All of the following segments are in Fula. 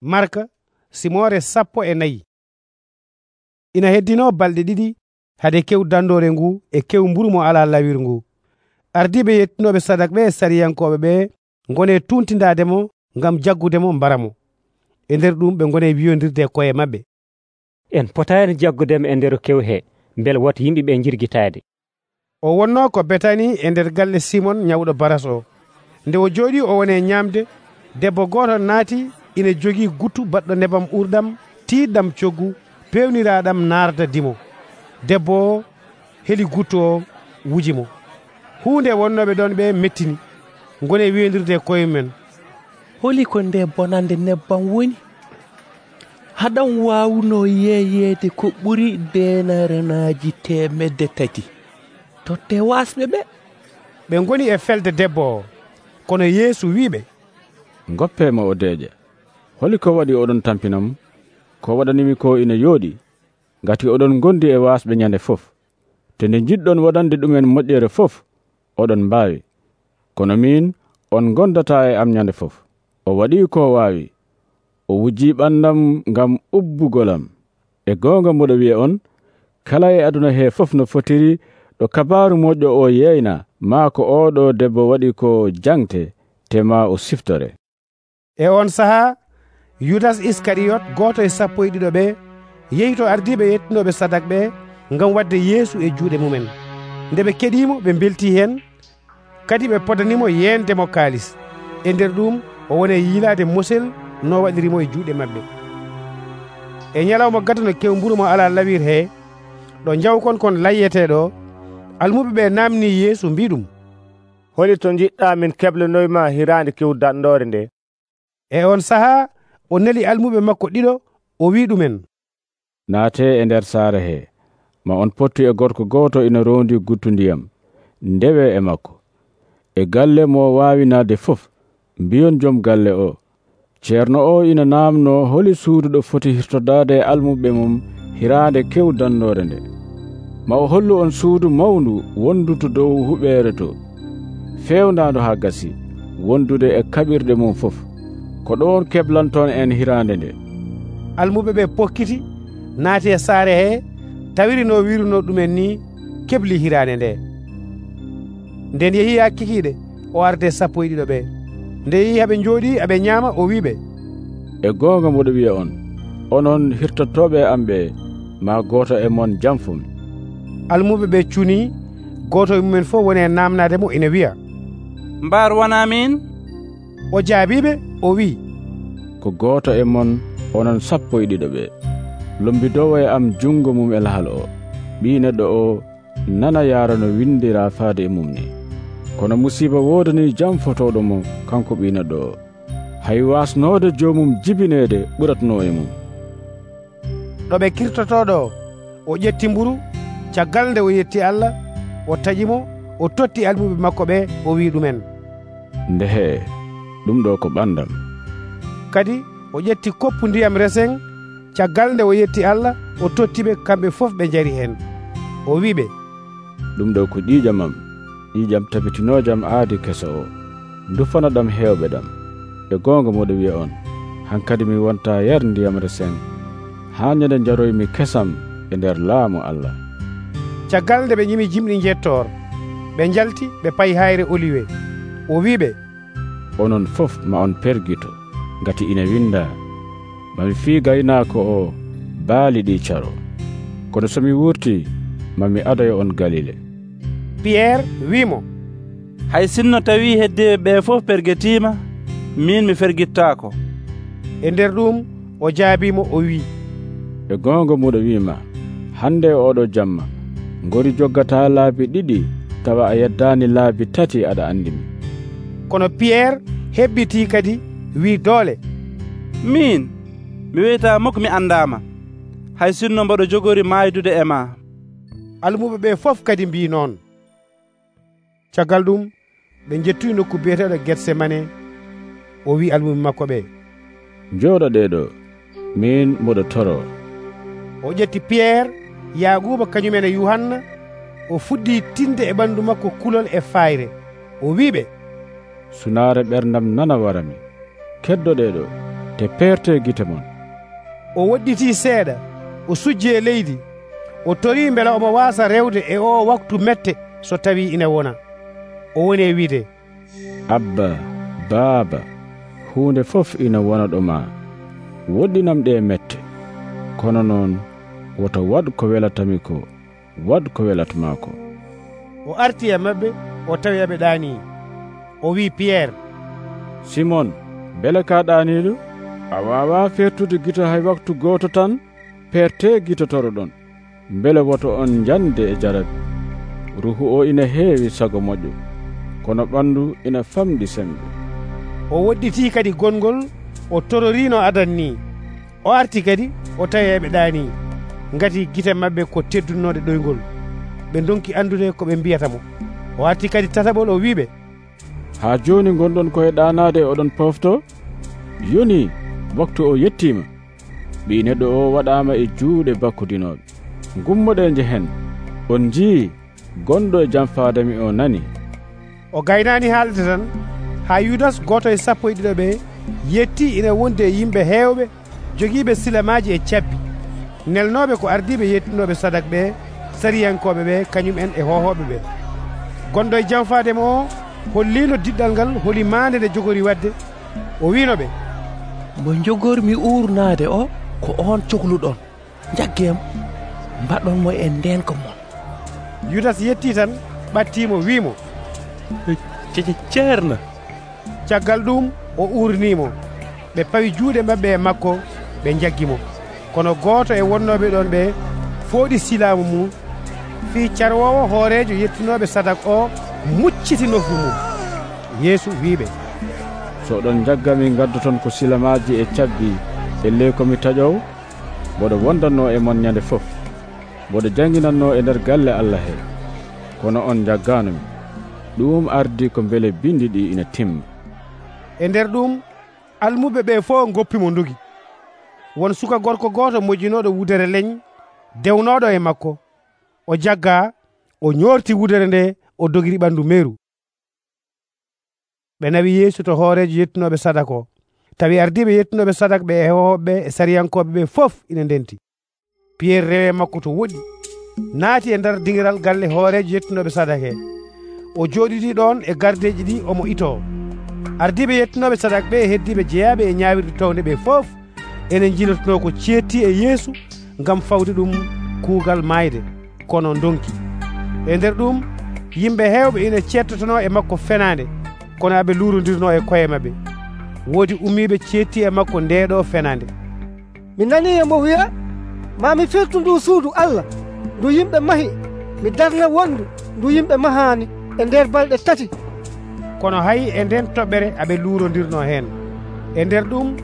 marka simore sappo e nayi. Ina heddino balɗe ɗiɗi hade kew dandore ngu e kew mburmo ala lawir ngu. Ardiɓe yettinoɓe sadak ɓe e sariyankoɓe ɓe gone tuntidademo ngam jaggudemo mbaramo e nder ɗum ɓe gone wiyodirde koye mabɓe en potani jaggudema e nder kew he beele woto yimɓeɓe jirguitade o wonno ko betani e nder galle simon ñawɗo baras o nde o jooɗi o woni ñamde debbo goto naati ina jogii guttu baɗɗo nebam ɓurɗam tiiɗɗam coggu pewniraɗam narda dimo. Debbo o heli guttu o wuji mo. Hunde wonnoɓe ɗon ɓe mettini. Gone wedirde koye men. Holi ko nde bonande nebbam woni? Haɗan wawno yeeyede ko ɓuri denarenaji temedde tati. Totte wasɓe ɓe. Ɓe goni e felde debbo o. Kono yeesu wiɓe goppemo o deeƴe holi ko waɗi oɗon tampinam ko waɗanimi ko ina yooɗi ngati oɗon gondi e wasɓe ñande fof. Te nde jiɗɗon waɗande ɗumen moƴƴere fof oɗon mbaawi. Kono min on gondata e am ñande fof. O waɗi ko waawi. O wujji ɓandam ngam ubbugolam. E goonga mboɗo wiya on kala e aduna he fof no fotiri ɗo kabaru moƴƴo o yeyna ma ko oɗo debbo waɗi ko jangte te ma o siftore. E on sahaa yudas iskariyot goto e sappo e ɗiɗo ɓe yeyto ardiɓe yettinoɓe sadak ɓe gam wadde yeesu e juuɗe mumen. Nde ɓe keɗimo ɓe belti hen kadi ɓe podanimo yendemo kaalis. E nder ɗum o wone yiilade mosel no waɗirimo e juuɗe mabɓe e ñalawma gadano kew mburu mo ala lawir he ɗo jawkon kon layyeteɗo almuɓe ɓe namni yeesu mbi ɗum. Holi to jiɗɗa min keblanoyma hirande kewdanɗore nde. E on saaha o neli almuɓe makko ɗiɗo o wi ɗumen. Naate e nder saare he. Ma on pottu e gorko gooto ina rondi guttu ndiyam ndewe e makko. E galle mo waawinaade fof mbiyon jom galle o. Ceerno o ina naamno holi suudu ɗo foti hirtodaade e almuɓe mum hiraande kew dannore nde. Ma o hollu on suudu mawndu wondutu dow huɓeere to. Feewndando haa gasi wondude e kaɓirɗe mum fof. ko ɗon keblanton en hirande nde. Almuɓe ɓe pokkiti naati e saare he tawirino wiruno ɗumen ni kebli hirande nde. Nden yeehi ha kikiɗe o arde sappo e ɗiɗo ɓe. Nde yeehi haɓe jooɗi aɓe ñaama o wiɓe e goonga mboɗo wiya on onon hirtottoɓe am ɓe ma goto e mon janfumi almuɓe ɓe cuuni goto e mumen fof woni e namnade mo ina wiya mbar wona min? O jaabiɓe o wi'i? Ko gooto e mon onon sappo e ɗiɗo ɓe. Lombidowo e am junngo mum e lahal o. Ɓii neɗɗo o nana yaara no windira faade e mum ni. Kono musiba woodani jam fotoɗo mo kanko ɓii neɗɗo o. Hay wasnode joomum jibineede ɓuratno e mum. Ɗo ɓe kirtotoɗo o. Ƴetti mburu caggal nde o yetti allah o taƴimo o totti almuɓe makko ɓe o wi ɗumen. Ndehe ɗum ɗo ko ɓandal. Kadi o ƴetti koppu ndiyam resen caggal nde o yetti allah o tottiɓe kamɓe fof ɓe jari hen. O wiɓe ɗum ɗo ko ƴiƴamam ƴiƴam tabitinojam aadi keso o. Dufana ɗam hewɓe ɗam. E gonga moɗo wiya on hankadi mi wonta yar ndiyam resen. Ha ñande jaroymi kesam e nder laamu allah. Caggal nde ɓe ñimi jimɗi jettor ɓe jalti ɓe payi hayre oliwe. O wiɓe onon fof ma on pergito. Ngati ina winda mami fi gaynako o baali ɗi caro. Kono somi wurti mami adoyo on galile. Piyerre wimo hay sinno tawi heddiɓe ɓe fof pergetima min mi fergittako e nder ɗum o jaabimo o wi e gonga muɗo wima hande oɗo jamma. Gori joggata laabi ɗiɗi tawa a yeddani laabi tati aɗa andimi kono piyerre hebbiti kadi wi doole. Min mi wiyetamo ko mi andama. Hay sinno mbaɗo jogori maydude e ma. Almuɓe ɓe fof kadi mbi noon. Caggal ɗum ɓe jettuyi nokku biyeteɗo getsemane. O wi almuɓe makko ɓe. Joɗoɗeɗo min mboɗo toro. O ƴetti piyerre yaguba kañumen e yuhanna o fuɗɗi tinde e ɓandu makko kulol e fayre. O wiɓe sunaare ɓerdam nana warami keddoɗe ɗo te peerte gite mon. O woɗɗiti seeɗa o sujji e leydi o tori beela omo waasa rewde e o waktu mette so tawi ina wona. O woni e wiide abba baaba hunde fof ina wona ɗo ma woɗɗinam ɗe e mette. Kono noon woto waɗ ko welatami ko waɗ ko welatma ko o arti e maɓɓe o tawi eɓe ɗaanii. o wi piyerre simon beele kaɗaniɗo a wawa fertude gito hay waktu goto tan perte gitotoroɗon beele woto on jande e jarabi ruhu o ina heewi sago moƴƴo kono ɓandu ina famɗi sembe. O woɗɗiti kadi gongol o tororino adan ni o arti kadi o tawi eɓe ɗani gati guite mabɓe ko teddunnoɗe ɗoygol. Ɓe donki andude koɓe mbiyata mo. O arti kadi tataɓol o wiɓe ha joni gonɗon koye ɗanade oɗon pofto yoni waktu o yettima ɓi neɗɗo o waɗama e juuɗe bakkudinoɓe gummoɗe jehen on jii gonɗo e jam fadami o nani. O gaynani haalde tan ha yudas goto e sappo e ɗiɗo ɓe yetti ina wondi e yimɓe hewɓe jogiiɓe silamaji e cabbi nelnoɓe ko ardiɓe yettinoɓe sadak ɓe sariyankoɓe ɓe kañum en e hohoɓe ɓe. Gonɗo e jamfadema o hollino diɗɗal ngal holi maande nde jogori wadde o wino ɓe. Mo jogormi uurnaade o ko on cohluɗon jaggem mbaɗonmo e ndenka mon yudas yetti tan ɓattimo wimo. Ceerna caggal ɗum o urnimo. Ɓe pawi juuɗe mabɓe e makko ɓe jaggimo kono gooto e wonnoɓe ɗon ɓe fooɗi silamu mum. Fi carwowo hoorejo yettinoɓe sadak o mucciti muccitinofu mum. Yeesu wiɓe so ɗon jaggami gaddoton ko silamaji e cabbi elle komi taƴow mboɗo wondanno e mon ñande fof mboɗo janginanno e nder galle allah he. Kono on jagganomi ɗum ardi ko beele bindi ɗi ina timma e nder ɗum almuɓe ɓe fof goppimo dugi won suka gorko goto mojjinoɗo wudere leñ dewnoɗo e makko. O jagga o ñorti wudere nde o dogiri ɓandu meru ɓe nawi yeesu to hoorejo yettunoɓe sadaka o tawi ardiɓe yettunoɓe sadak ɓe e hohoɓeɓe e sariyankoɓe ɓe fof ina ndenti. Piyerre rewe makko to woɗɗi naati e nder dingiral galle hoorejo yettunoɓe sadaka he o jooɗiti ɗon e gardeji ɗi omo ito ardiɓe yettunoɓe sadak ɓe e heddiɓe jeeyaɓe e ñawirde towde ɓe fof ene jilotono ko ceetti e yeesu ngam fawde ɗum kuugal mayde kono donki e nder ɗum yimɓe hewɓe ina cettotono e makko fenade kono aɓe lurodirno e koye mabɓe woodi ummiɓe cetti e makko ndeɗo fenade. Mi nani emo wiya mami firtu ndu suudu allah ndu yimɓe mahi mi darna wondu ndu yimɓe mahani e nder balɗe tati. Kono hay e nden toɓɓere aɓe lurodirno hen e nder ɗum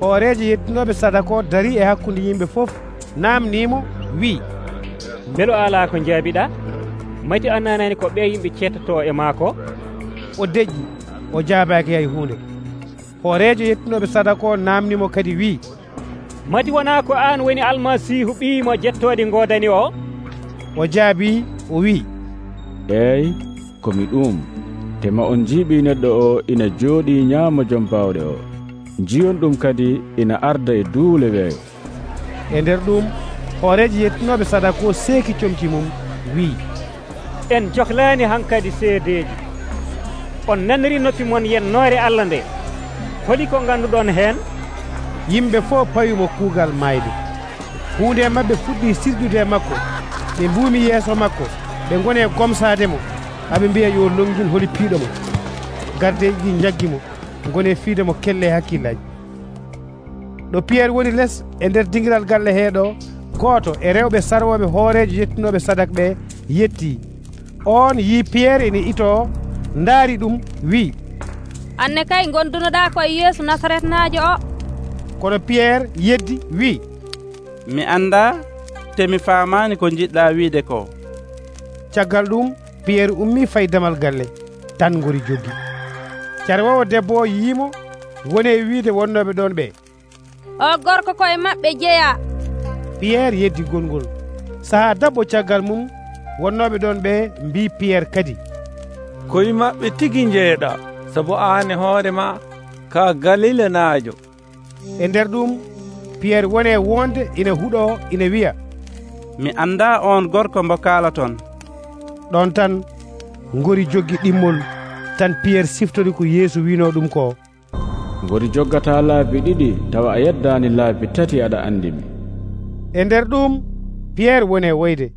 hooreje yettinoɓe sadako dari e hakkude yimɓe foof namnimo wi beelo ala ko jaabiɗa mayti annanani ko ɓe yimɓe cettoto e ma ko o deƴƴi o jaabaki hay hunde hoorejo yettunoɓe sadako namnimo kadi wi mati wona ko an woni almasihu ɓiyimo jettode godani o. O jaabi o wi eyi komi ɗum. Tema on jiiɓi neɗɗo o ina jooɗi ñaama joom bawɗe o. Jiyon ɗum kadi ina arda e duule weeyo e nder ɗum hooreji yettunoɓe sadako seeki comci mum wi en cohlaani hankadi seedeeji. On naniri noppi mon yennoore allah nde. Holi ko ngannduɗon heen. Yimɓe fof payimo kuugal mayde. Huunde maɓɓe fuɗɗi sirdude e makko ɓe mbuumi yeeso makko ɓe ngoni e gomsaade mo. Aɓe mbiya yo longin holi piiɗo mo. Gardeji ɗi jaggi mo ngoni fiide mo kelle hakkillaji. Ɗo piyere woni less e nder dingiral galle heeɗo gooto e rewɓe sarwoɓe hoorejo yettinoɓe sadak ɓe yetti. on yi piyerre ene ito ndaari ɗum wi. Anne kay gondunoɗa koye yeesu nasaretnajo o. Kono piyerre yeddi wi. Mi anda te mi famani ko jiɗɗa wiide ko. Caggal ɗum piyerre ummi fay damal galle tan gori jogi carwowo debbo o yiimo woni e wiide wonnoɓe ɗon ɓe. O gorko koye maɓɓe jeeya piyerre yeddi gongol. Saha dabɓo caggal mum wonnoɓe ɗon ɓe mbi piyerre kadi. Koye maɓɓe tigi jeeɗa sabu an e hoorema ka galilenajo e nder ɗum piyerre wone wonde ina huuɗo ina wiya mi anda on gorko mbo kaala toon ɗon tan gori joggi ɗimmol tan piyerre siftori ko yeesu wino ɗum ko. Ngori joggata laabi ɗiɗi tawa a yeddani laabi tati aɗa andimi e nder ɗum piyerre wone woyde.